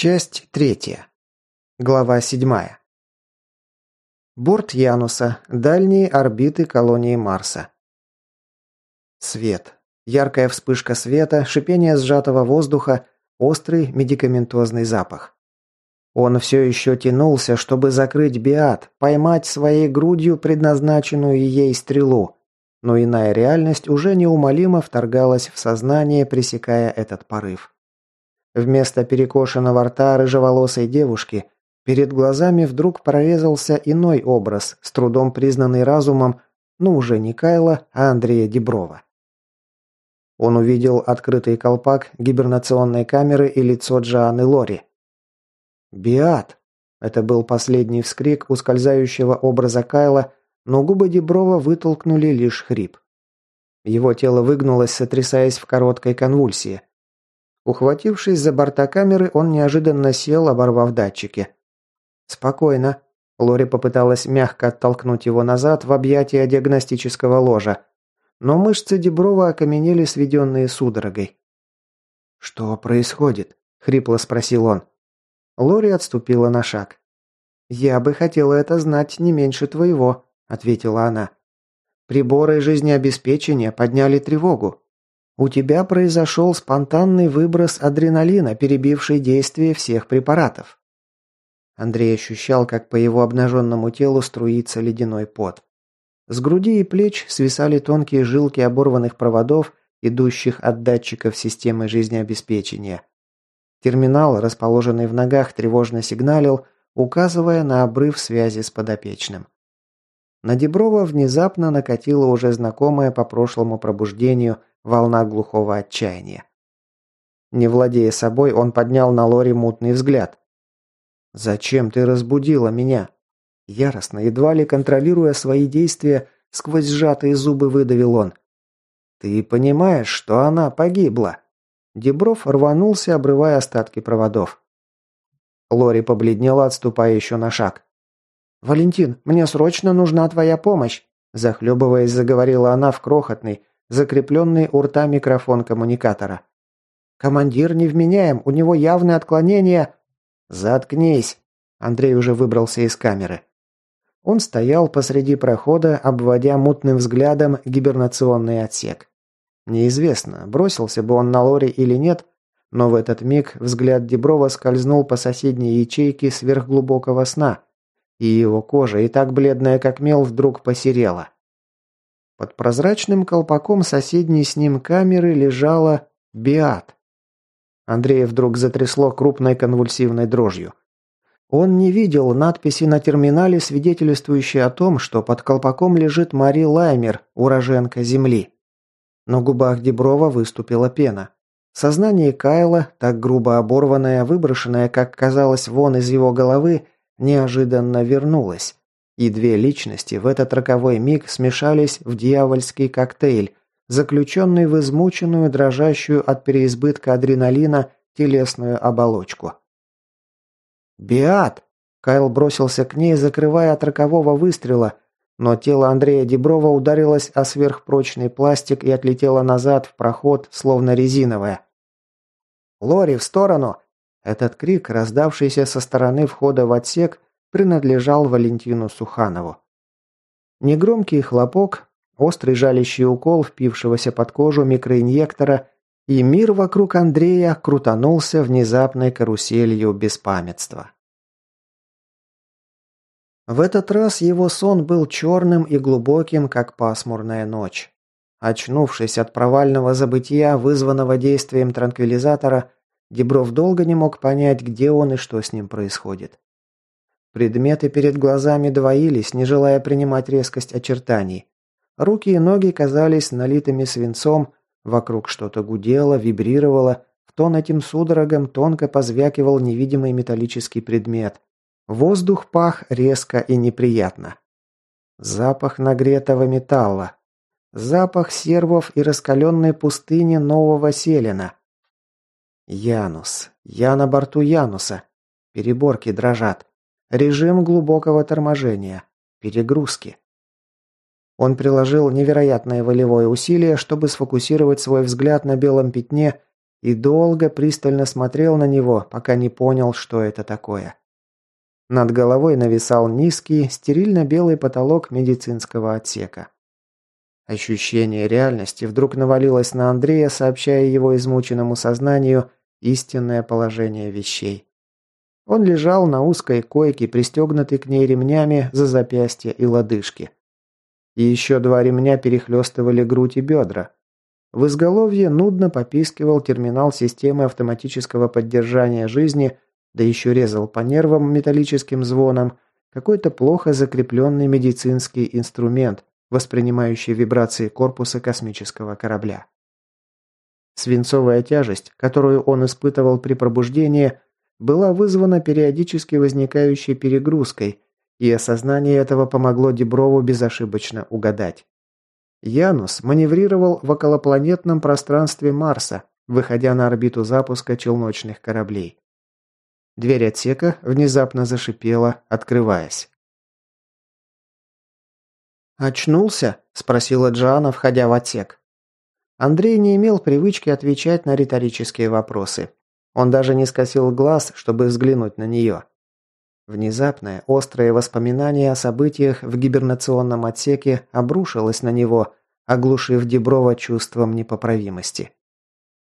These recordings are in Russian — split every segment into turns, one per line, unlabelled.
Часть третья. Глава седьмая. Борт Януса. Дальние орбиты колонии Марса. Свет. Яркая вспышка света, шипение сжатого воздуха, острый медикаментозный запах. Он все еще тянулся, чтобы закрыть биат, поймать своей грудью предназначенную ей стрелу, но иная реальность уже неумолимо вторгалась в сознание, пресекая этот порыв. Вместо перекошенного рта рыжеволосой девушки перед глазами вдруг прорезался иной образ, с трудом признанный разумом, но уже не Кайла, а Андрея Деброва. Он увидел открытый колпак гибернационной камеры и лицо Джоанны Лори. «Биат!» – это был последний вскрик ускользающего образа Кайла, но губы Деброва вытолкнули лишь хрип. Его тело выгнулось, сотрясаясь в короткой конвульсии. Ухватившись за борта камеры, он неожиданно сел, оборвав датчики. «Спокойно». Лори попыталась мягко оттолкнуть его назад в объятия диагностического ложа. Но мышцы Деброва окаменели, сведенные судорогой. «Что происходит?» – хрипло спросил он. Лори отступила на шаг. «Я бы хотела это знать не меньше твоего», – ответила она. «Приборы жизнеобеспечения подняли тревогу. У тебя произошел спонтанный выброс адреналина, перебивший действие всех препаратов. Андрей ощущал, как по его обнаженному телу струится ледяной пот. С груди и плеч свисали тонкие жилки оборванных проводов, идущих от датчиков системы жизнеобеспечения. Терминал, расположенный в ногах, тревожно сигналил, указывая на обрыв связи с подопечным. На Деброва внезапно накатила уже знакомая по прошлому пробуждению волна глухого отчаяния. Не владея собой, он поднял на Лори мутный взгляд. «Зачем ты разбудила меня?» Яростно, едва ли контролируя свои действия, сквозь сжатые зубы выдавил он. «Ты понимаешь, что она погибла?» Дебров рванулся, обрывая остатки проводов. Лори побледнела, отступая еще на шаг. «Валентин, мне срочно нужна твоя помощь!» Захлебываясь, заговорила она в крохотный, закрепленный у рта микрофон коммуникатора. «Командир невменяем, у него явное отклонение...» «Заткнись!» Андрей уже выбрался из камеры. Он стоял посреди прохода, обводя мутным взглядом гибернационный отсек. Неизвестно, бросился бы он на лоре или нет, но в этот миг взгляд Деброва скользнул по соседней ячейке сверхглубокого сна, и его кожа, и так бледная как мел, вдруг посерела. Под прозрачным колпаком соседней с ним камеры лежала Биат. Андрея вдруг затрясло крупной конвульсивной дрожью. Он не видел надписи на терминале, свидетельствующей о том, что под колпаком лежит Мари Лаймер, уроженка земли. На губах Деброва выступила пена. Сознание Кайла, так грубо оборванное, выброшенное, как казалось, вон из его головы, неожиданно вернулось. И две личности в этот роковой миг смешались в дьявольский коктейль, заключенный в измученную, дрожащую от переизбытка адреналина телесную оболочку. Биат! – Кайл бросился к ней, закрывая от рокового выстрела, но тело Андрея Деброва ударилось о сверхпрочный пластик и отлетело назад в проход, словно резиновое. «Лори, в сторону!» Этот крик, раздавшийся со стороны входа в отсек, принадлежал Валентину Суханову. Негромкий хлопок, острый жалящий укол впившегося под кожу микроинъектора, и мир вокруг Андрея крутанулся внезапной каруселью беспамятства. В этот раз его сон был черным и глубоким, как пасмурная ночь. Очнувшись от провального забытия, вызванного действием транквилизатора, Дебров долго не мог понять, где он и что с ним происходит. Предметы перед глазами двоились, не желая принимать резкость очертаний. Руки и ноги казались налитыми свинцом, вокруг что-то гудело, вибрировало, в тон этим судорогам тонко позвякивал невидимый металлический предмет. Воздух пах резко и неприятно. Запах нагретого металла. Запах сервов и раскаленной пустыни нового селена. Янус. Я на борту Януса. Переборки дрожат. Режим глубокого торможения. Перегрузки. Он приложил невероятное волевое усилие, чтобы сфокусировать свой взгляд на белом пятне и долго пристально смотрел на него, пока не понял, что это такое. Над головой нависал низкий, стерильно-белый потолок медицинского отсека. Ощущение реальности вдруг навалилось на Андрея, сообщая его измученному сознанию истинное положение вещей. Он лежал на узкой койке, пристегнутый к ней ремнями за запястья и лодыжки. И еще два ремня перехлестывали грудь и бедра. В изголовье нудно попискивал терминал системы автоматического поддержания жизни, да еще резал по нервам металлическим звоном какой-то плохо закрепленный медицинский инструмент, воспринимающий вибрации корпуса космического корабля. Свинцовая тяжесть, которую он испытывал при пробуждении – была вызвана периодически возникающей перегрузкой, и осознание этого помогло Деброву безошибочно угадать. Янус маневрировал в околопланетном пространстве Марса, выходя на орбиту запуска челночных кораблей. Дверь отсека внезапно зашипела, открываясь. «Очнулся?» – спросила Джана, входя в отсек. Андрей не имел привычки отвечать на риторические вопросы, он даже не скосил глаз, чтобы взглянуть на нее. Внезапное, острое воспоминание о событиях в гибернационном отсеке обрушилось на него, оглушив Деброва чувством непоправимости.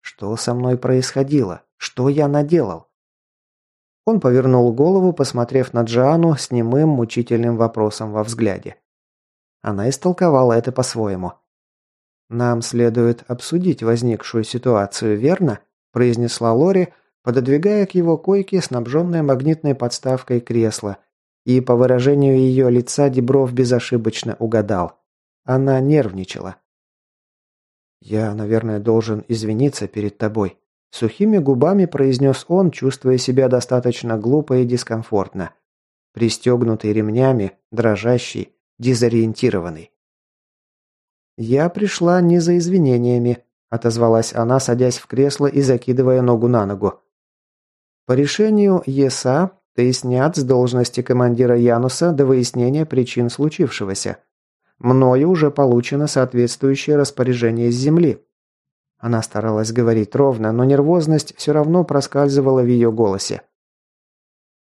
«Что со мной происходило? Что я наделал?» Он повернул голову, посмотрев на Джоанну с немым, мучительным вопросом во взгляде. Она истолковала это по-своему. «Нам следует обсудить возникшую ситуацию, верно?» произнесла Лори, пододвигая к его койке снабженное магнитной подставкой кресло, и по выражению ее лица Дебров безошибочно угадал. Она нервничала. «Я, наверное, должен извиниться перед тобой», – сухими губами произнес он, чувствуя себя достаточно глупо и дискомфортно. Пристегнутый ремнями, дрожащий, дезориентированный. «Я пришла не за извинениями», отозвалась она, садясь в кресло и закидывая ногу на ногу. По решению ЕСА ты снят с должности командира Януса до выяснения причин случившегося. Мною уже получено соответствующее распоряжение с земли. Она старалась говорить ровно, но нервозность все равно проскальзывала в ее голосе.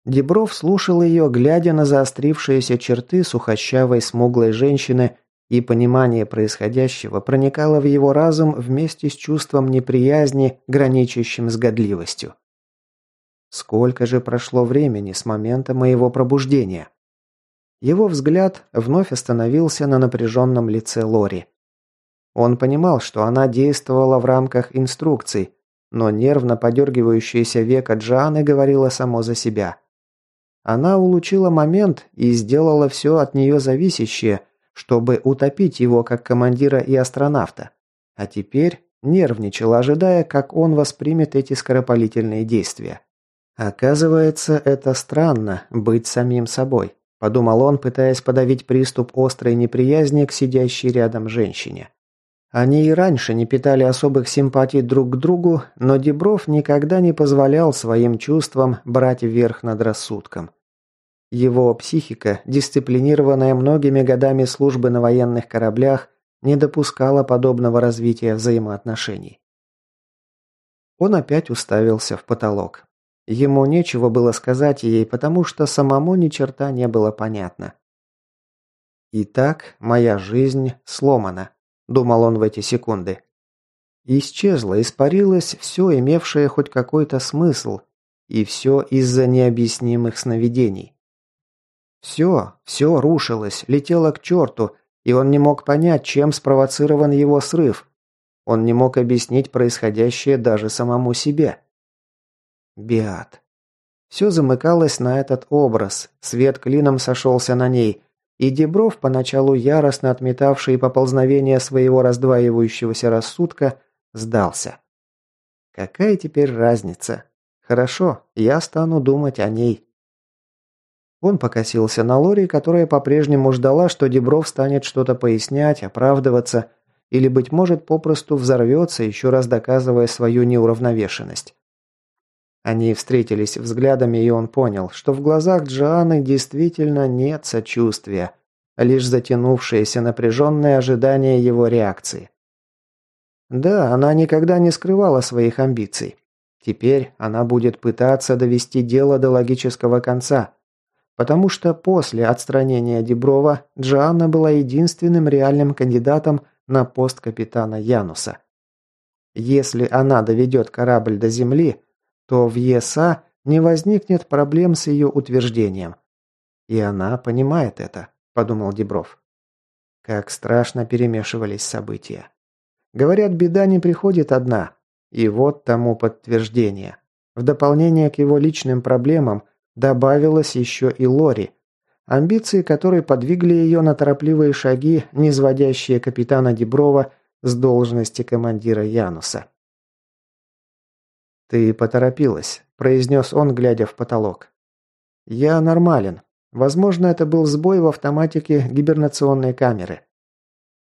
Дебров слушал ее, глядя на заострившиеся черты сухощавой смуглой женщины и понимание происходящего проникало в его разум вместе с чувством неприязни, граничащим с годливостью. Сколько же прошло времени с момента моего пробуждения? Его взгляд вновь остановился на напряженном лице Лори. Он понимал, что она действовала в рамках инструкций, но нервно подергивающаяся века Джаны говорила само за себя. Она улучила момент и сделала все от нее зависящее, чтобы утопить его как командира и астронавта. А теперь нервничал, ожидая, как он воспримет эти скоропалительные действия. Оказывается, это странно быть самим собой, подумал он, пытаясь подавить приступ острой неприязни к сидящей рядом женщине. Они и раньше не питали особых симпатий друг к другу, но Дебров никогда не позволял своим чувствам брать верх над рассудком. Его психика, дисциплинированная многими годами службы на военных кораблях, не допускала подобного развития взаимоотношений. Он опять уставился в потолок. Ему нечего было сказать ей, потому что самому ни черта не было понятно. «Итак, моя жизнь сломана», – думал он в эти секунды. Исчезло, испарилось все, имевшее хоть какой-то смысл, и все из-за необъяснимых сновидений. Все, все рушилось, летело к черту, и он не мог понять, чем спровоцирован его срыв. Он не мог объяснить происходящее даже самому себе. Биат. Все замыкалось на этот образ, свет клином сошелся на ней, и Дебров, поначалу яростно отметавший поползновение своего раздваивающегося рассудка, сдался. Какая теперь разница? Хорошо, я стану думать о ней. Он покосился на Лори, которая по-прежнему ждала, что Дебров станет что-то пояснять, оправдываться, или, быть может, попросту взорвется, еще раз доказывая свою неуравновешенность. Они встретились взглядами, и он понял, что в глазах Джоанны действительно нет сочувствия, лишь затянувшееся напряженное ожидание его реакции. Да, она никогда не скрывала своих амбиций. Теперь она будет пытаться довести дело до логического конца – Потому что после отстранения Деброва Джоанна была единственным реальным кандидатом на пост капитана Януса. Если она доведет корабль до земли, то в ЕСА не возникнет проблем с ее утверждением. И она понимает это, подумал Дебров. Как страшно перемешивались события. Говорят, беда не приходит одна. И вот тому подтверждение. В дополнение к его личным проблемам Добавилась еще и Лори, амбиции которые подвигли ее на торопливые шаги, низводящие капитана Деброва с должности командира Януса. «Ты поторопилась», – произнес он, глядя в потолок. «Я нормален. Возможно, это был сбой в автоматике гибернационной камеры».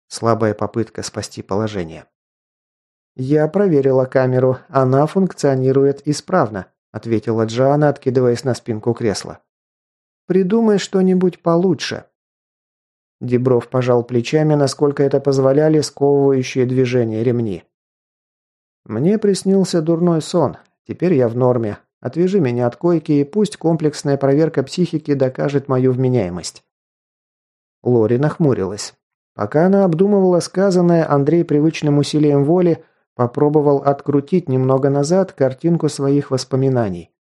Слабая попытка спасти положение. «Я проверила камеру. Она функционирует исправно. – ответила Джоанна, откидываясь на спинку кресла. «Придумай что-нибудь получше». Дебров пожал плечами, насколько это позволяли сковывающие движения ремни. «Мне приснился дурной сон. Теперь я в норме. Отвяжи меня от койки и пусть комплексная проверка психики докажет мою вменяемость». Лори нахмурилась. Пока она обдумывала сказанное, Андрей привычным усилием воли – Попробовал открутить немного назад картинку своих воспоминаний.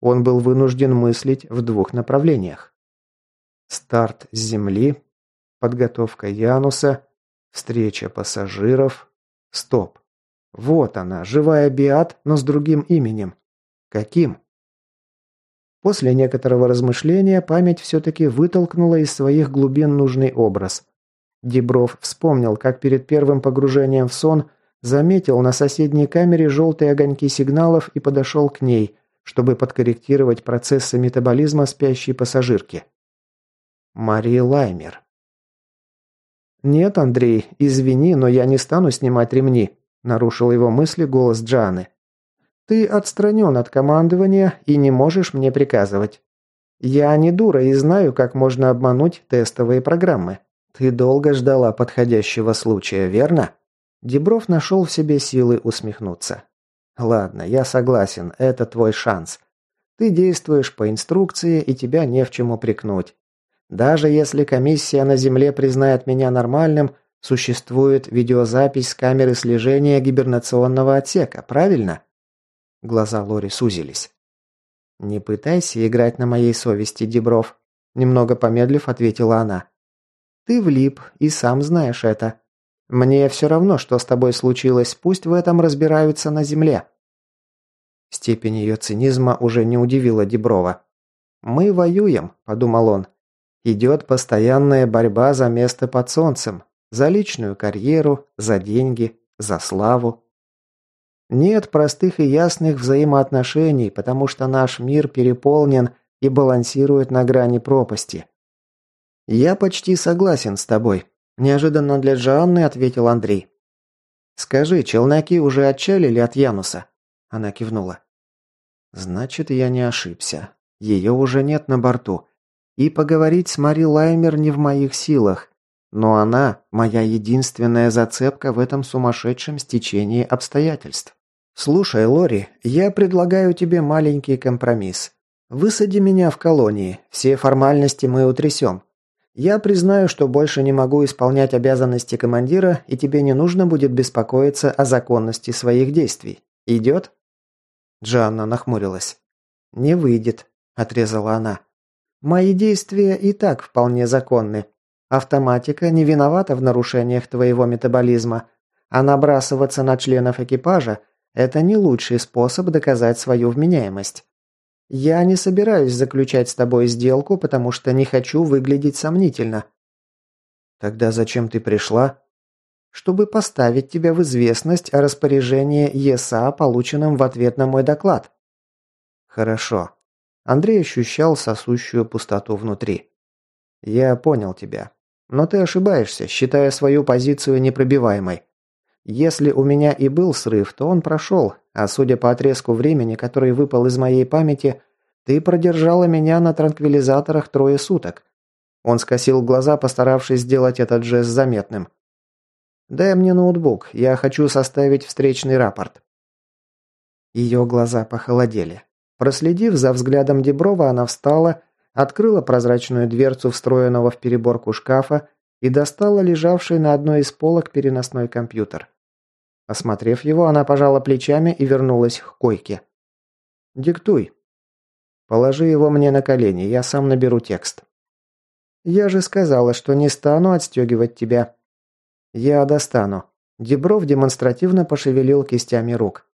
Он был вынужден мыслить в двух направлениях. Старт с земли, подготовка Януса, встреча пассажиров. Стоп. Вот она, живая Биат, но с другим именем. Каким? После некоторого размышления память все-таки вытолкнула из своих глубин нужный образ. Дебров вспомнил, как перед первым погружением в сон заметил на соседней камере желтые огоньки сигналов и подошел к ней, чтобы подкорректировать процессы метаболизма спящей пассажирки. Мари Лаймер. «Нет, Андрей, извини, но я не стану снимать ремни», – нарушил его мысли голос Джаны. «Ты отстранен от командования и не можешь мне приказывать. Я не дура и знаю, как можно обмануть тестовые программы. Ты долго ждала подходящего случая, верно?» Дебров нашел в себе силы усмехнуться. «Ладно, я согласен, это твой шанс. Ты действуешь по инструкции, и тебя не в чем упрекнуть. Даже если комиссия на Земле признает меня нормальным, существует видеозапись с камеры слежения гибернационного отсека, правильно?» Глаза Лори сузились. «Не пытайся играть на моей совести, Дебров», – немного помедлив ответила она. «Ты влип и сам знаешь это. Мне все равно, что с тобой случилось, пусть в этом разбираются на земле». Степень ее цинизма уже не удивила Деброва. «Мы воюем», – подумал он. «Идет постоянная борьба за место под солнцем, за личную карьеру, за деньги, за славу. Нет простых и ясных взаимоотношений, потому что наш мир переполнен и балансирует на грани пропасти. Я почти согласен с тобой, Неожиданно для Джоанны ответил Андрей. «Скажи, челноки уже отчалили от Януса?» Она кивнула. «Значит, я не ошибся. Ее уже нет на борту. И поговорить с Мари Лаймер не в моих силах. Но она – моя единственная зацепка в этом сумасшедшем стечении обстоятельств. Слушай, Лори, я предлагаю тебе маленький компромисс. Высади меня в колонии, все формальности мы утрясем. Я признаю, что больше не могу исполнять обязанности командира, и тебе не нужно будет беспокоиться о законности своих действий. Идет?» Джанна нахмурилась. «Не выйдет», – отрезала она. «Мои действия и так вполне законны. Автоматика не виновата в нарушениях твоего метаболизма, а набрасываться на членов экипажа – это не лучший способ доказать свою вменяемость. «Я не собираюсь заключать с тобой сделку, потому что не хочу выглядеть сомнительно». «Тогда зачем ты пришла?» «Чтобы поставить тебя в известность о распоряжении ЕСА, полученном в ответ на мой доклад». «Хорошо». Андрей ощущал сосущую пустоту внутри. «Я понял тебя. Но ты ошибаешься, считая свою позицию непробиваемой. Если у меня и был срыв, то он прошел, а судя по отрезку времени, который выпал из моей памяти, ты продержала меня на транквилизаторах трое суток. Он скосил глаза, постаравшись сделать этот жест заметным. «Дай мне ноутбук, я хочу составить встречный рапорт». Ее глаза похолодели. Проследив за взглядом Деброва, она встала, открыла прозрачную дверцу встроенного в переборку шкафа и достала лежавший на одной из полок переносной компьютер. Осмотрев его, она пожала плечами и вернулась к койке. «Диктуй». «Положи его мне на колени, я сам наберу текст». «Я же сказала, что не стану отстегивать тебя». «Я достану». Дебров демонстративно пошевелил кистями рук.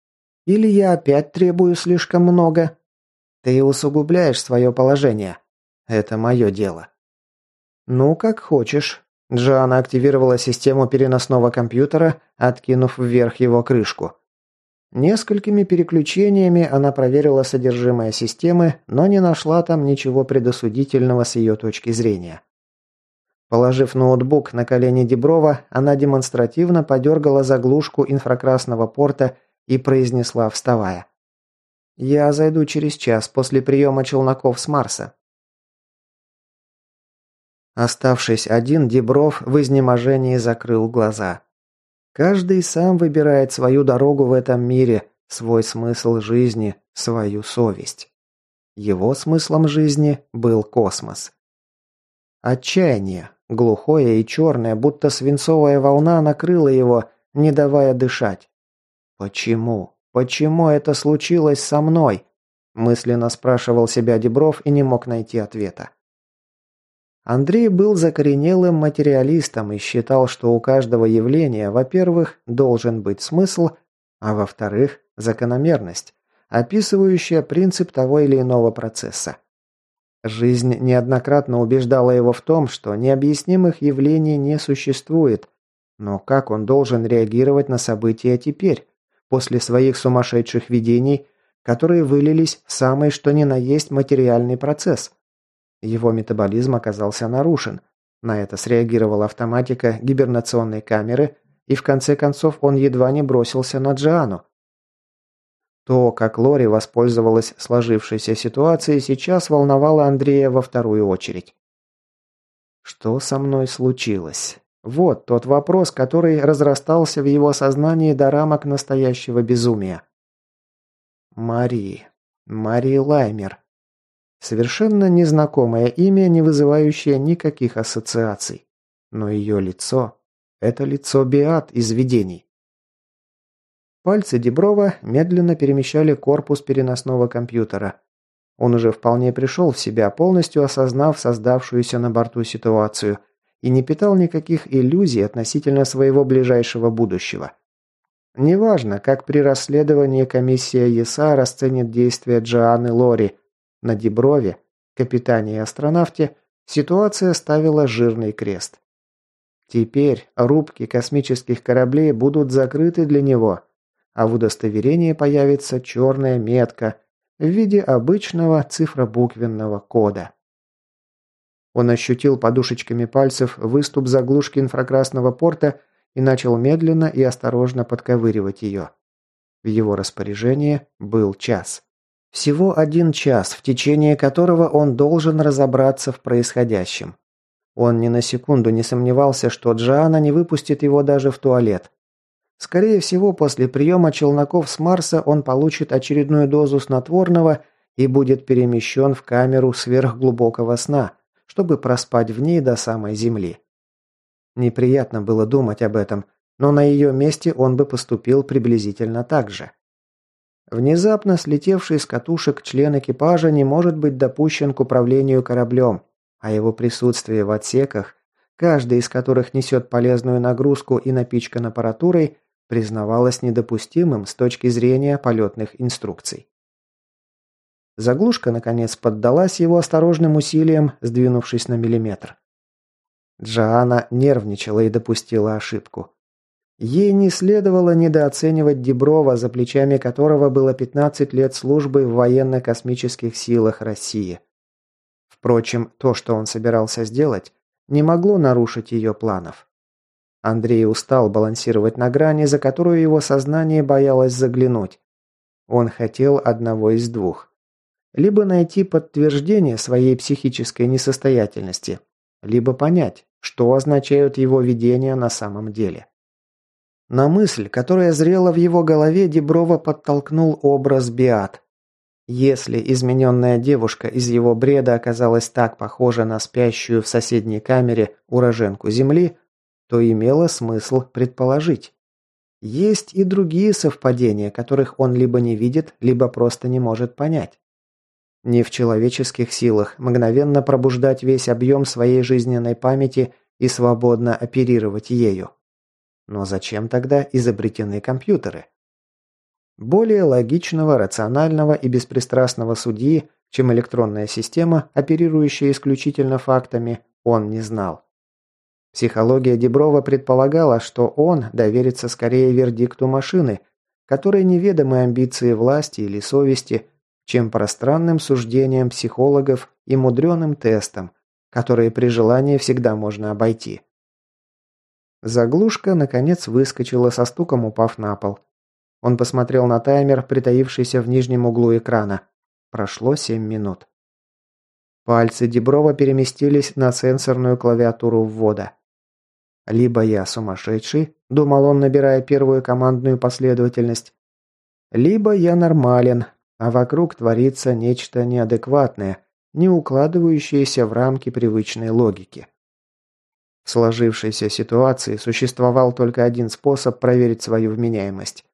«Или я опять требую слишком много?» «Ты усугубляешь свое положение». «Это мое дело». «Ну, как хочешь. Джоанна активировала систему переносного компьютера, откинув вверх его крышку. Несколькими переключениями она проверила содержимое системы, но не нашла там ничего предосудительного с ее точки зрения. Положив ноутбук на колени Деброва, она демонстративно подергала заглушку инфракрасного порта и произнесла, вставая. «Я зайду через час после приема челноков с Марса. Оставшись один, Дебров в изнеможении закрыл глаза. Каждый сам выбирает свою дорогу в этом мире, свой смысл жизни, свою совесть. Его смыслом жизни был космос. Отчаяние, глухое и черное, будто свинцовая волна накрыла его, не давая дышать. «Почему? Почему это случилось со мной?» мысленно спрашивал себя Дебров и не мог найти ответа. Андрей был закоренелым материалистом и считал, что у каждого явления, во-первых, должен быть смысл, а во-вторых, закономерность, описывающая принцип того или иного процесса. Жизнь неоднократно убеждала его в том, что необъяснимых явлений не существует, но как он должен реагировать на события теперь, после своих сумасшедших видений, которые вылились в самый что ни на есть материальный процесс – его метаболизм оказался нарушен. На это среагировала автоматика гибернационной камеры, и в конце концов он едва не бросился на Джиану. То, как Лори воспользовалась сложившейся ситуацией, сейчас волновало Андрея во вторую очередь. Что со мной случилось? Вот тот вопрос, который разрастался в его сознании до рамок настоящего безумия. Мари. Мари Лаймер. Совершенно незнакомое имя, не вызывающее никаких ассоциаций. Но ее лицо – это лицо Биат из видений. Пальцы Деброва медленно перемещали корпус переносного компьютера. Он уже вполне пришел в себя, полностью осознав создавшуюся на борту ситуацию, и не питал никаких иллюзий относительно своего ближайшего будущего. Неважно, как при расследовании комиссия ЕСА расценит действия Джоанны Лори – на Деброве, капитане и астронавте, ситуация ставила жирный крест. Теперь рубки космических кораблей будут закрыты для него, а в удостоверении появится черная метка в виде обычного цифробуквенного кода. Он ощутил подушечками пальцев выступ заглушки инфракрасного порта и начал медленно и осторожно подковыривать ее. В его распоряжении был час. Всего один час, в течение которого он должен разобраться в происходящем. Он ни на секунду не сомневался, что Джоанна не выпустит его даже в туалет. Скорее всего, после приема челноков с Марса он получит очередную дозу снотворного и будет перемещен в камеру сверхглубокого сна, чтобы проспать в ней до самой Земли. Неприятно было думать об этом, но на ее месте он бы поступил приблизительно так же. Внезапно слетевший с катушек член экипажа не может быть допущен к управлению кораблем, а его присутствие в отсеках, каждый из которых несет полезную нагрузку и напичкан аппаратурой, признавалось недопустимым с точки зрения полетных инструкций. Заглушка, наконец, поддалась его осторожным усилиям, сдвинувшись на миллиметр. Джоанна нервничала и допустила ошибку. Ей не следовало недооценивать Деброва, за плечами которого было 15 лет службы в военно-космических силах России. Впрочем, то, что он собирался сделать, не могло нарушить ее планов. Андрей устал балансировать на грани, за которую его сознание боялось заглянуть. Он хотел одного из двух. Либо найти подтверждение своей психической несостоятельности, либо понять, что означают его видения на самом деле. На мысль, которая зрела в его голове, Деброва подтолкнул образ Биат. Если измененная девушка из его бреда оказалась так похожа на спящую в соседней камере уроженку Земли, то имело смысл предположить. Есть и другие совпадения, которых он либо не видит, либо просто не может понять. Не в человеческих силах мгновенно пробуждать весь объем своей жизненной памяти и свободно оперировать ею. Но зачем тогда изобретены компьютеры? Более логичного, рационального и беспристрастного судьи, чем электронная система, оперирующая исключительно фактами, он не знал. Психология Деброва предполагала, что он доверится скорее вердикту машины, которой неведомы амбиции власти или совести, чем пространным суждениям психологов и мудреным тестам, которые при желании всегда можно обойти. Заглушка, наконец, выскочила, со стуком упав на пол. Он посмотрел на таймер, притаившийся в нижнем углу экрана. Прошло семь минут. Пальцы Деброва переместились на сенсорную клавиатуру ввода. «Либо я сумасшедший», – думал он, набирая первую командную последовательность, «либо я нормален, а вокруг творится нечто неадекватное, не укладывающееся в рамки привычной логики». В сложившейся ситуации существовал только один способ проверить свою вменяемость.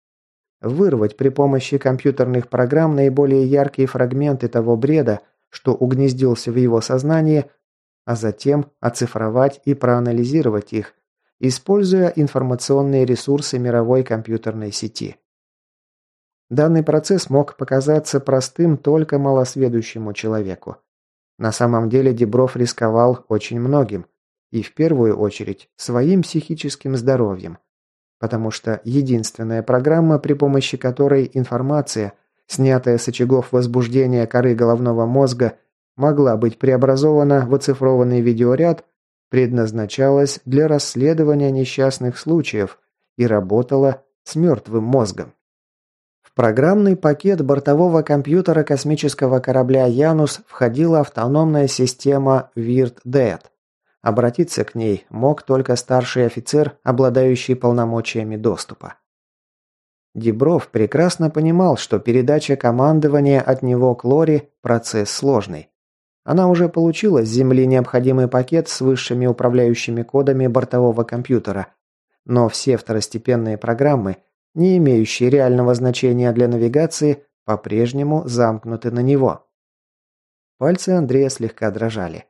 Вырвать при помощи компьютерных программ наиболее яркие фрагменты того бреда, что угнездился в его сознании, а затем оцифровать и проанализировать их, используя информационные ресурсы мировой компьютерной сети. Данный процесс мог показаться простым только малосведущему человеку. На самом деле Дебров рисковал очень многим – и в первую очередь своим психическим здоровьем. Потому что единственная программа, при помощи которой информация, снятая с очагов возбуждения коры головного мозга, могла быть преобразована в оцифрованный видеоряд, предназначалась для расследования несчастных случаев и работала с мертвым мозгом. В программный пакет бортового компьютера космического корабля «Янус» входила автономная система «Вирт-Дэд», Обратиться к ней мог только старший офицер, обладающий полномочиями доступа. Дебров прекрасно понимал, что передача командования от него к Лори – процесс сложный. Она уже получила с Земли необходимый пакет с высшими управляющими кодами бортового компьютера, но все второстепенные программы, не имеющие реального значения для навигации, по-прежнему замкнуты на него. Пальцы Андрея слегка дрожали.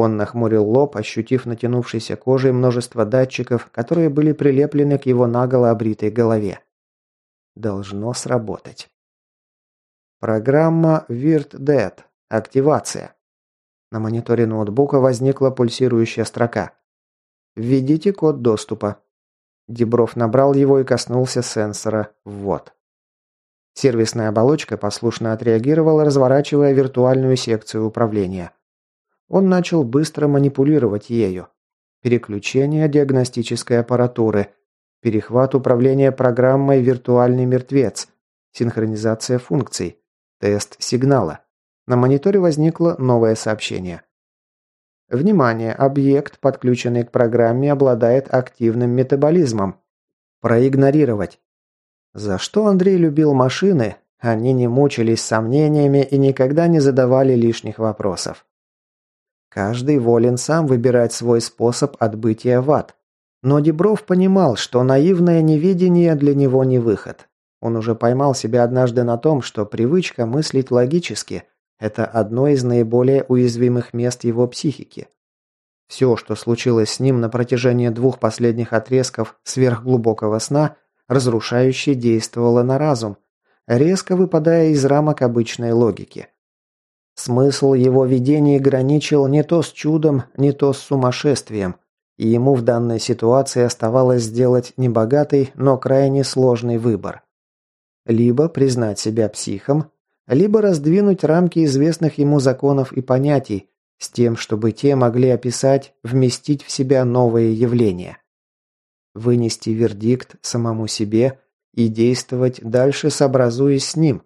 Он нахмурил лоб, ощутив натянувшейся кожей множество датчиков, которые были прилеплены к его наголо обритой голове. Должно сработать. Программа WirdDead. Активация. На мониторе ноутбука возникла пульсирующая строка. «Введите код доступа». Дебров набрал его и коснулся сенсора «Ввод». Сервисная оболочка послушно отреагировала, разворачивая виртуальную секцию управления. Он начал быстро манипулировать ею. Переключение диагностической аппаратуры, перехват управления программой «Виртуальный мертвец», синхронизация функций, тест сигнала. На мониторе возникло новое сообщение. Внимание! Объект, подключенный к программе, обладает активным метаболизмом. Проигнорировать. За что Андрей любил машины, они не мучились сомнениями и никогда не задавали лишних вопросов. Каждый волен сам выбирать свой способ отбытия в ад. Но Дебров понимал, что наивное неведение для него не выход. Он уже поймал себя однажды на том, что привычка мыслить логически – это одно из наиболее уязвимых мест его психики. Все, что случилось с ним на протяжении двух последних отрезков сверхглубокого сна, разрушающе действовало на разум, резко выпадая из рамок обычной логики – Смысл его видений граничил не то с чудом, не то с сумасшествием, и ему в данной ситуации оставалось сделать небогатый, но крайне сложный выбор. Либо признать себя психом, либо раздвинуть рамки известных ему законов и понятий, с тем, чтобы те могли описать, вместить в себя новые явления. Вынести вердикт самому себе и действовать дальше, сообразуясь с ним.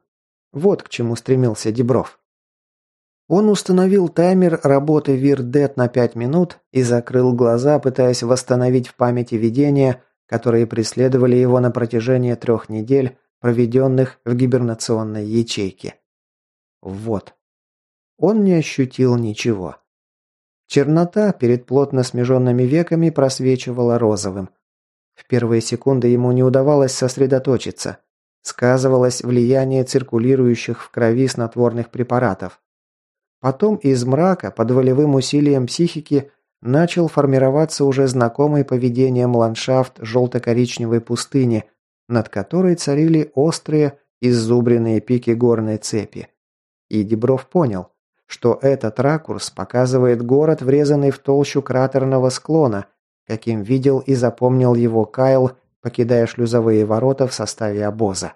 Вот к чему стремился Дебров. Он установил таймер работы Вирдет на 5 минут и закрыл глаза, пытаясь восстановить в памяти видения, которые преследовали его на протяжении трех недель, проведенных в гибернационной ячейке. Вот. Он не ощутил ничего. Чернота перед плотно смеженными веками просвечивала розовым. В первые секунды ему не удавалось сосредоточиться. Сказывалось влияние циркулирующих в крови снотворных препаратов. Потом из мрака, под волевым усилием психики, начал формироваться уже знакомый поведением ландшафт желто-коричневой пустыни, над которой царили острые, иззубренные пики горной цепи. И Дебров понял, что этот ракурс показывает город, врезанный в толщу кратерного склона, каким видел и запомнил его Кайл, покидая шлюзовые ворота в составе обоза.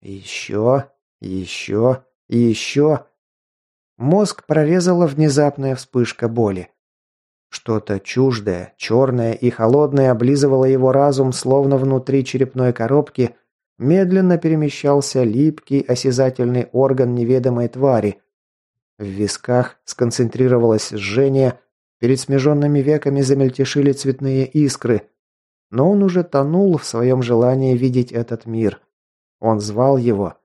«Еще, еще, еще!» Мозг прорезала внезапная вспышка боли. Что-то чуждое, черное и холодное облизывало его разум, словно внутри черепной коробки медленно перемещался липкий осязательный орган неведомой твари. В висках сконцентрировалось жжение, перед смеженными веками замельтешили цветные искры, но он уже тонул в своем желании видеть этот мир. Он звал его,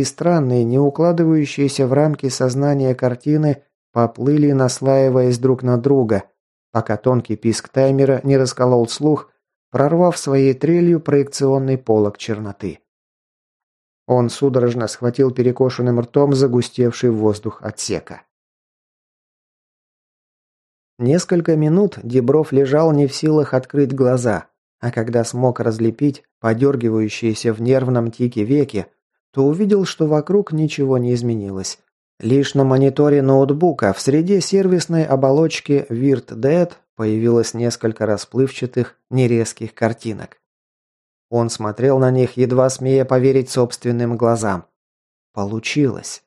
и странные, не укладывающиеся в рамки сознания картины поплыли, наслаиваясь друг на друга, пока тонкий писк таймера не расколол слух, прорвав своей трелью проекционный полог черноты. Он судорожно схватил перекошенным ртом загустевший воздух отсека. Несколько минут Дебров лежал не в силах открыть глаза, а когда смог разлепить подергивающиеся в нервном тике веки, то увидел, что вокруг ничего не изменилось. Лишь на мониторе ноутбука в среде сервисной оболочки WirdDead появилось несколько расплывчатых, нерезких картинок. Он смотрел на них, едва смея поверить собственным глазам. Получилось.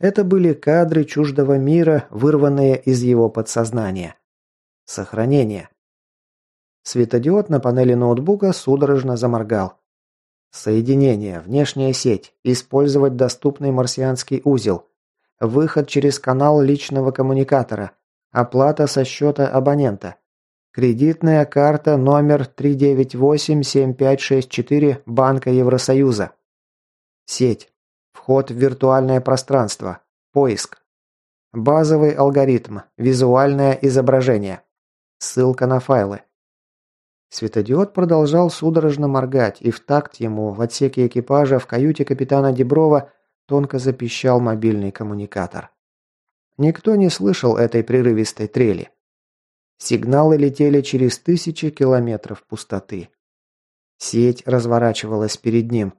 Это были кадры чуждого мира, вырванные из его подсознания. Сохранение. Светодиод на панели ноутбука судорожно заморгал. Соединение, внешняя сеть, использовать доступный марсианский узел, выход через канал личного коммуникатора, оплата со счета абонента, кредитная карта номер 3987564 Банка Евросоюза. Сеть. Вход в виртуальное пространство. Поиск. Базовый алгоритм. Визуальное изображение. Ссылка на файлы. Светодиод продолжал судорожно моргать, и в такт ему в отсеке экипажа в каюте капитана Деброва тонко запищал мобильный коммуникатор. Никто не слышал этой прерывистой трели. Сигналы летели через тысячи километров пустоты. Сеть разворачивалась перед ним.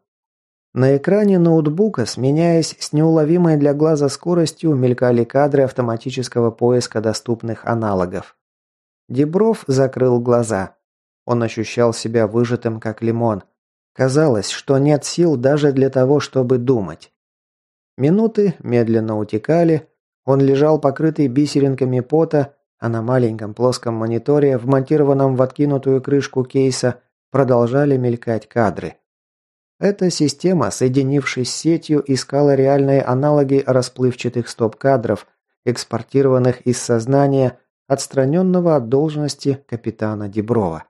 На экране ноутбука, сменяясь с неуловимой для глаза скоростью, мелькали кадры автоматического поиска доступных аналогов. Дебров закрыл глаза. Он ощущал себя выжатым, как лимон. Казалось, что нет сил даже для того, чтобы думать. Минуты медленно утекали. Он лежал покрытый бисеринками пота, а на маленьком плоском мониторе, вмонтированном в откинутую крышку кейса, продолжали мелькать кадры. Эта система, соединившись с сетью, искала реальные аналоги расплывчатых стоп-кадров, экспортированных из сознания, отстраненного от должности капитана Деброва.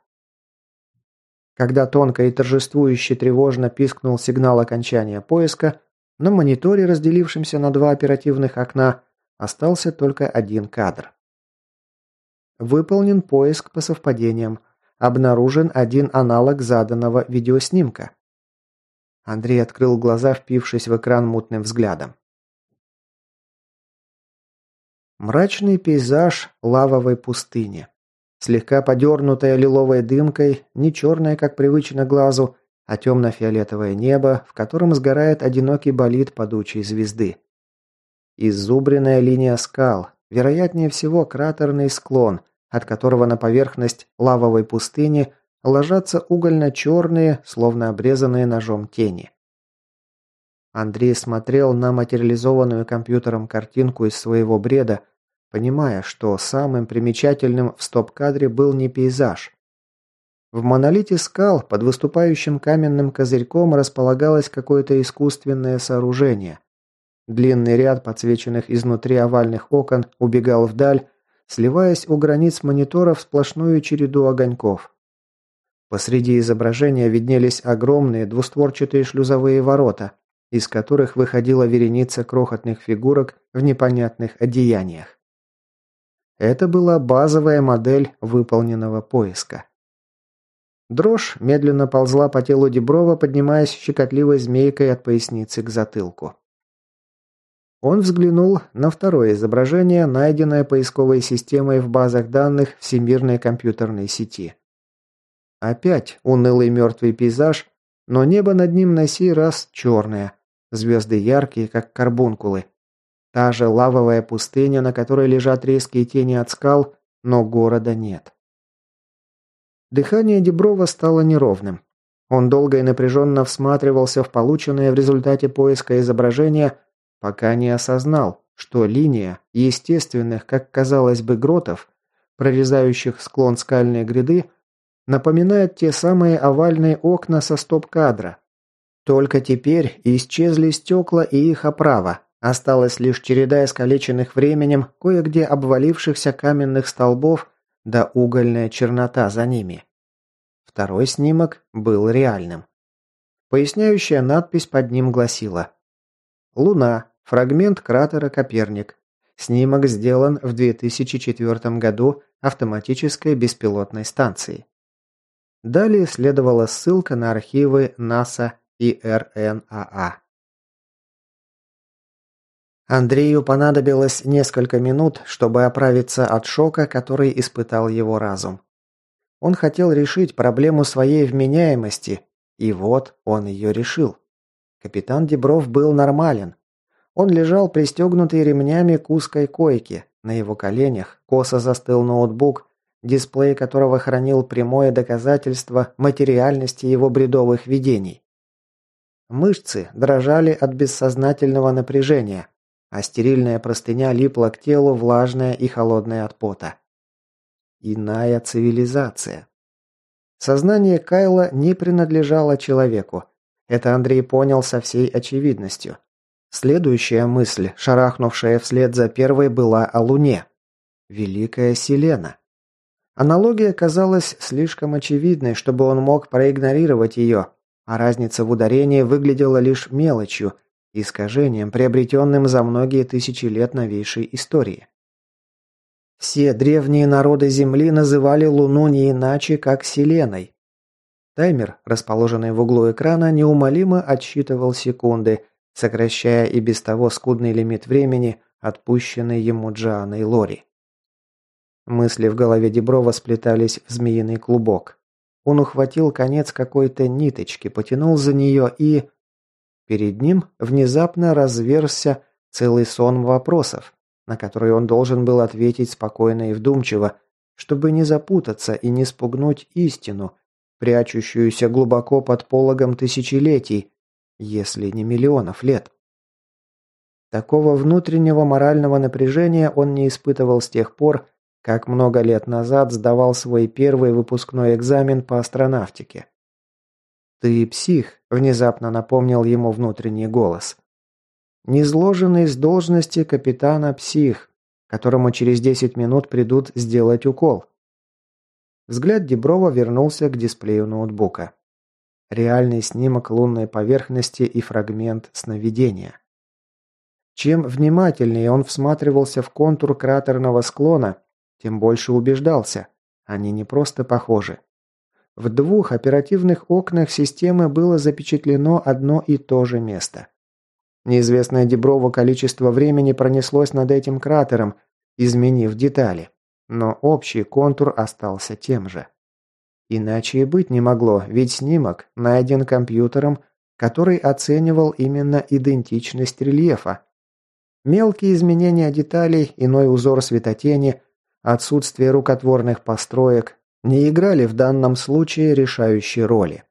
Когда тонко и торжествующе тревожно пискнул сигнал окончания поиска, на мониторе, разделившемся на два оперативных окна, остался только один кадр. Выполнен поиск по совпадениям. Обнаружен один аналог заданного видеоснимка. Андрей открыл глаза, впившись в экран мутным взглядом. Мрачный пейзаж лавовой пустыни слегка подернутая лиловой дымкой, не черная, как привычно глазу, а темно-фиолетовое небо, в котором сгорает одинокий болид падучей звезды. Изубренная линия скал, вероятнее всего кратерный склон, от которого на поверхность лавовой пустыни ложатся угольно-черные, словно обрезанные ножом тени. Андрей смотрел на материализованную компьютером картинку из своего бреда – понимая, что самым примечательным в стоп-кадре был не пейзаж. В монолите скал под выступающим каменным козырьком располагалось какое-то искусственное сооружение. Длинный ряд подсвеченных изнутри овальных окон убегал вдаль, сливаясь у границ монитора в сплошную череду огоньков. Посреди изображения виднелись огромные двустворчатые шлюзовые ворота, из которых выходила вереница крохотных фигурок в непонятных одеяниях. Это была базовая модель выполненного поиска. Дрожь медленно ползла по телу Деброва, поднимаясь щекотливой змейкой от поясницы к затылку. Он взглянул на второе изображение, найденное поисковой системой в базах данных Всемирной компьютерной сети. Опять унылый мертвый пейзаж, но небо над ним на сей раз черное, звезды яркие, как карбункулы. Та же лавовая пустыня, на которой лежат резкие тени от скал, но города нет. Дыхание Деброва стало неровным. Он долго и напряженно всматривался в полученное в результате поиска изображение, пока не осознал, что линия естественных, как казалось бы, гротов, прорезающих склон скальной гряды, напоминает те самые овальные окна со стоп-кадра. Только теперь исчезли стекла и их оправа, Осталась лишь череда искалеченных временем, кое-где обвалившихся каменных столбов, да угольная чернота за ними. Второй снимок был реальным. Поясняющая надпись под ним гласила «Луна. Фрагмент кратера Коперник. Снимок сделан в 2004 году автоматической беспилотной станцией». Далее следовала ссылка на архивы НАСА и РНАА. Андрею понадобилось несколько минут, чтобы оправиться от шока, который испытал его разум. Он хотел решить проблему своей вменяемости, и вот он ее решил. Капитан Дебров был нормален. Он лежал пристегнутый ремнями к узкой койке, на его коленях косо застыл ноутбук, дисплей которого хранил прямое доказательство материальности его бредовых видений. Мышцы дрожали от бессознательного напряжения – а стерильная простыня липла к телу, влажная и холодная от пота. Иная цивилизация. Сознание Кайла не принадлежало человеку. Это Андрей понял со всей очевидностью. Следующая мысль, шарахнувшая вслед за первой, была о Луне. Великая Селена. Аналогия казалась слишком очевидной, чтобы он мог проигнорировать ее, а разница в ударении выглядела лишь мелочью – искажением, приобретенным за многие тысячи лет новейшей истории. Все древние народы Земли называли Луну не иначе, как Селеной. Таймер, расположенный в углу экрана, неумолимо отсчитывал секунды, сокращая и без того скудный лимит времени, отпущенный ему Джоанной Лори. Мысли в голове Деброва сплетались в змеиный клубок. Он ухватил конец какой-то ниточки, потянул за нее и... Перед ним внезапно разверзся целый сон вопросов, на которые он должен был ответить спокойно и вдумчиво, чтобы не запутаться и не спугнуть истину, прячущуюся глубоко под пологом тысячелетий, если не миллионов лет. Такого внутреннего морального напряжения он не испытывал с тех пор, как много лет назад сдавал свой первый выпускной экзамен по астронавтике. «Ты псих», – внезапно напомнил ему внутренний голос. «Низложенный с должности капитана псих, которому через 10 минут придут сделать укол». Взгляд Деброва вернулся к дисплею ноутбука. Реальный снимок лунной поверхности и фрагмент сновидения. Чем внимательнее он всматривался в контур кратерного склона, тем больше убеждался – они не просто похожи. В двух оперативных окнах системы было запечатлено одно и то же место. Неизвестное Деброво количество времени пронеслось над этим кратером, изменив детали. Но общий контур остался тем же. Иначе и быть не могло, ведь снимок найден компьютером, который оценивал именно идентичность рельефа. Мелкие изменения деталей, иной узор светотени, отсутствие рукотворных построек, не играли в данном случае решающей роли.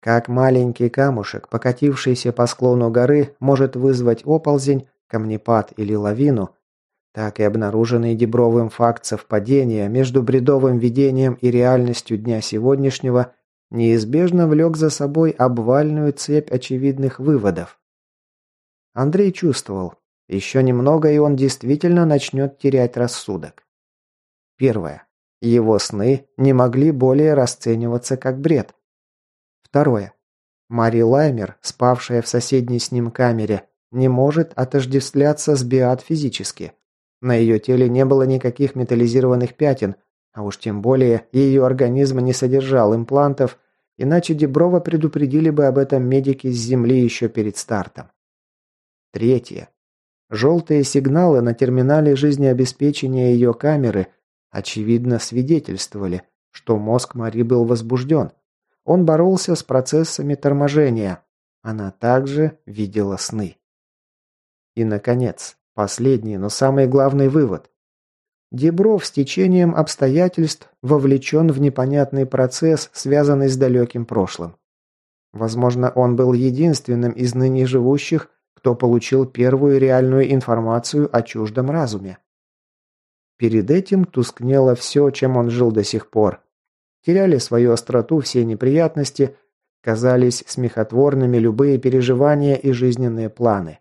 Как маленький камушек, покатившийся по склону горы, может вызвать оползень, камнепад или лавину, так и обнаруженный Дебровым факт совпадения между бредовым видением и реальностью дня сегодняшнего неизбежно влек за собой обвальную цепь очевидных выводов. Андрей чувствовал, еще немного и он действительно начнет терять рассудок. Первое. Его сны не могли более расцениваться как бред. Второе. Мари Лаймер, спавшая в соседней с ним камере, не может отождествляться с Биат физически. На ее теле не было никаких металлизированных пятен, а уж тем более ее организм не содержал имплантов, иначе Деброва предупредили бы об этом медики с Земли еще перед стартом. Третье. Желтые сигналы на терминале жизнеобеспечения ее камеры – очевидно, свидетельствовали, что мозг Мари был возбужден. Он боролся с процессами торможения. Она также видела сны. И, наконец, последний, но самый главный вывод. Дебров с течением обстоятельств вовлечен в непонятный процесс, связанный с далеким прошлым. Возможно, он был единственным из ныне живущих, кто получил первую реальную информацию о чуждом разуме. Перед этим тускнело все, чем он жил до сих пор. Теряли свою остроту все неприятности, казались смехотворными любые переживания и жизненные планы.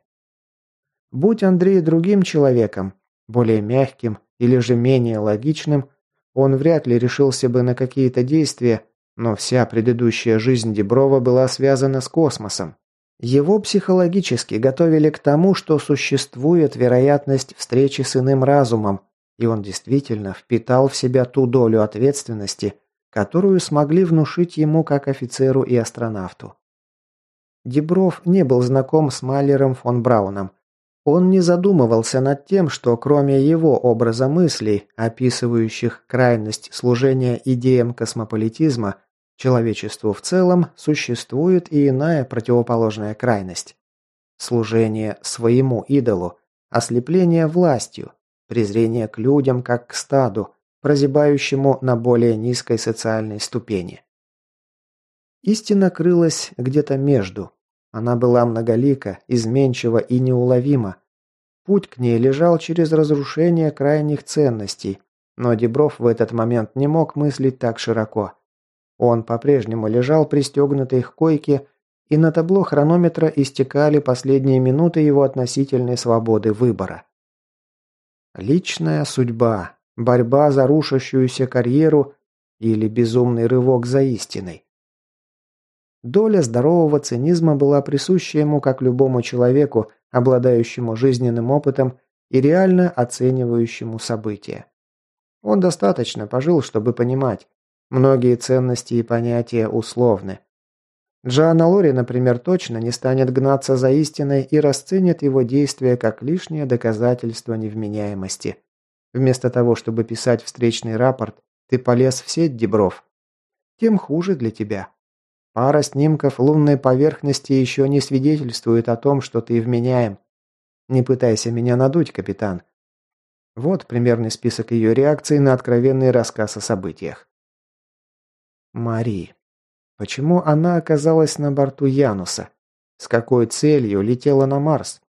Будь Андрей другим человеком, более мягким или же менее логичным, он вряд ли решился бы на какие-то действия, но вся предыдущая жизнь Деброва была связана с космосом. Его психологически готовили к тому, что существует вероятность встречи с иным разумом, и он действительно впитал в себя ту долю ответственности, которую смогли внушить ему как офицеру и астронавту. Дебров не был знаком с Малером фон Брауном. Он не задумывался над тем, что кроме его образа мыслей, описывающих крайность служения идеям космополитизма, человечеству в целом существует и иная противоположная крайность. Служение своему идолу, ослепление властью, Презрение к людям как к стаду, прозябающему на более низкой социальной ступени. Истина крылась где-то между. Она была многолика, изменчива и неуловима. Путь к ней лежал через разрушение крайних ценностей, но Дебров в этот момент не мог мыслить так широко. Он по-прежнему лежал пристегнутый к койке, и на табло хронометра истекали последние минуты его относительной свободы выбора. Личная судьба, борьба за рушащуюся карьеру или безумный рывок за истиной. Доля здорового цинизма была присуща ему как любому человеку, обладающему жизненным опытом и реально оценивающему события. Он достаточно пожил, чтобы понимать, многие ценности и понятия условны. Джоанна Лори, например, точно не станет гнаться за истиной и расценит его действия как лишнее доказательство невменяемости. Вместо того, чтобы писать встречный рапорт, ты полез в сеть дебров. Тем хуже для тебя. Пара снимков лунной поверхности еще не свидетельствует о том, что ты вменяем. Не пытайся меня надуть, капитан. Вот примерный список ее реакций на откровенный рассказ о событиях. Мари. Почему она оказалась на борту Януса? С какой целью летела на Марс?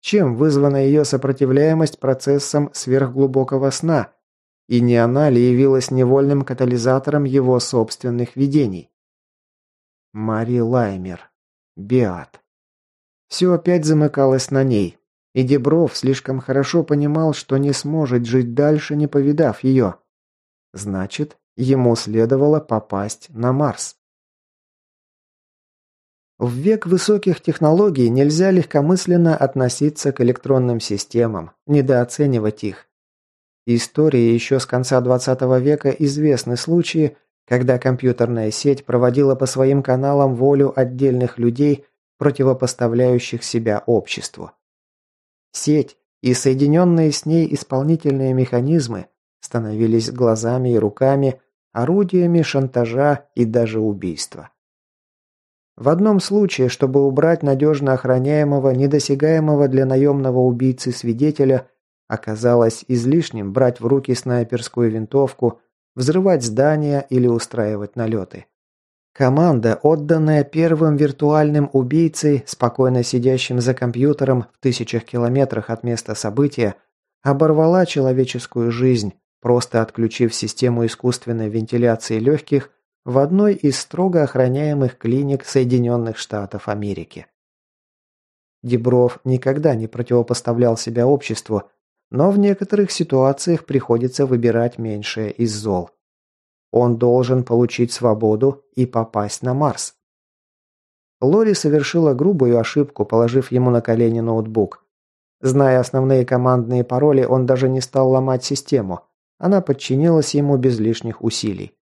Чем вызвана ее сопротивляемость процессам сверхглубокого сна? И не она ли явилась невольным катализатором его собственных видений? Мари Лаймер. Беат. Все опять замыкалось на ней. И Дебров слишком хорошо понимал, что не сможет жить дальше, не повидав ее. Значит, ему следовало попасть на Марс. В век высоких технологий нельзя легкомысленно относиться к электронным системам, недооценивать их. Истории еще с конца 20 века известны случаи, когда компьютерная сеть проводила по своим каналам волю отдельных людей, противопоставляющих себя обществу. Сеть и соединенные с ней исполнительные механизмы становились глазами и руками, орудиями шантажа и даже убийства. В одном случае, чтобы убрать надежно охраняемого, недосягаемого для наемного убийцы свидетеля, оказалось излишним брать в руки снайперскую винтовку, взрывать здания или устраивать налеты. Команда, отданная первым виртуальным убийцей, спокойно сидящим за компьютером в тысячах километрах от места события, оборвала человеческую жизнь, просто отключив систему искусственной вентиляции легких в одной из строго охраняемых клиник Соединенных Штатов Америки. Дебров никогда не противопоставлял себя обществу, но в некоторых ситуациях приходится выбирать меньшее из зол. Он должен получить свободу и попасть на Марс. Лори совершила грубую ошибку, положив ему на колени ноутбук. Зная основные командные пароли, он даже не стал ломать систему. Она подчинилась ему без лишних усилий.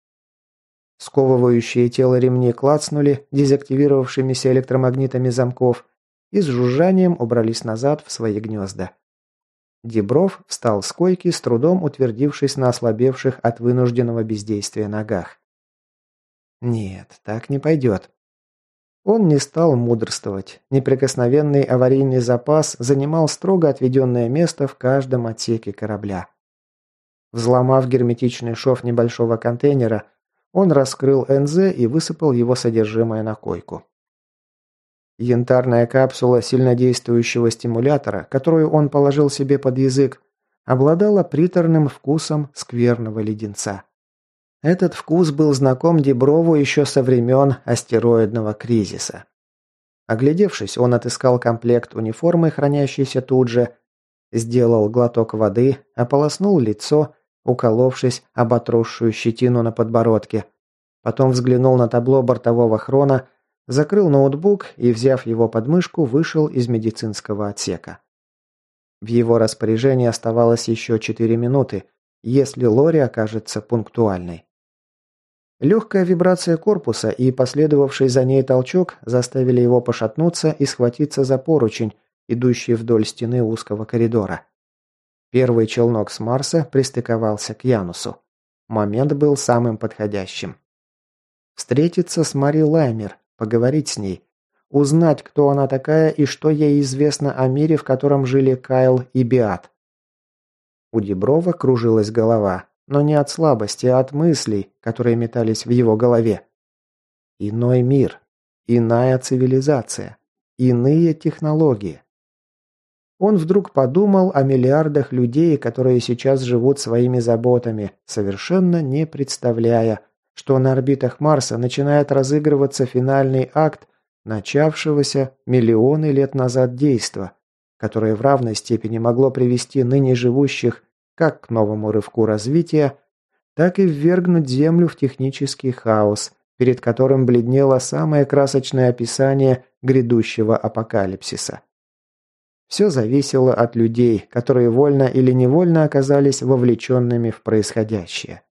Сковывающие тело ремни клацнули дезактивировавшимися электромагнитами замков и с жужжанием убрались назад в свои гнезда. Дебров встал с койки, с трудом утвердившись на ослабевших от вынужденного бездействия ногах. «Нет, так не пойдет». Он не стал мудрствовать. Неприкосновенный аварийный запас занимал строго отведенное место в каждом отсеке корабля. Взломав герметичный шов небольшого контейнера, он раскрыл НЗ и высыпал его содержимое на койку. Янтарная капсула сильнодействующего стимулятора, которую он положил себе под язык, обладала приторным вкусом скверного леденца. Этот вкус был знаком Деброву еще со времен астероидного кризиса. Оглядевшись, он отыскал комплект униформы, хранящийся тут же, сделал глоток воды, ополоснул лицо уколовшись об отросшую щетину на подбородке. Потом взглянул на табло бортового хрона, закрыл ноутбук и, взяв его под мышку, вышел из медицинского отсека. В его распоряжении оставалось еще 4 минуты, если Лори окажется пунктуальной. Легкая вибрация корпуса и последовавший за ней толчок заставили его пошатнуться и схватиться за поручень, идущий вдоль стены узкого коридора. Первый челнок с Марса пристыковался к Янусу. Момент был самым подходящим. Встретиться с Мари Лаймер, поговорить с ней, узнать, кто она такая и что ей известно о мире, в котором жили Кайл и Биат. У Деброва кружилась голова, но не от слабости, а от мыслей, которые метались в его голове. Иной мир, иная цивилизация, иные технологии. Он вдруг подумал о миллиардах людей, которые сейчас живут своими заботами, совершенно не представляя, что на орбитах Марса начинает разыгрываться финальный акт начавшегося миллионы лет назад действа, которое в равной степени могло привести ныне живущих как к новому рывку развития, так и ввергнуть Землю в технический хаос, перед которым бледнело самое красочное описание грядущего апокалипсиса. Все зависело от людей, которые вольно или невольно оказались вовлеченными в происходящее.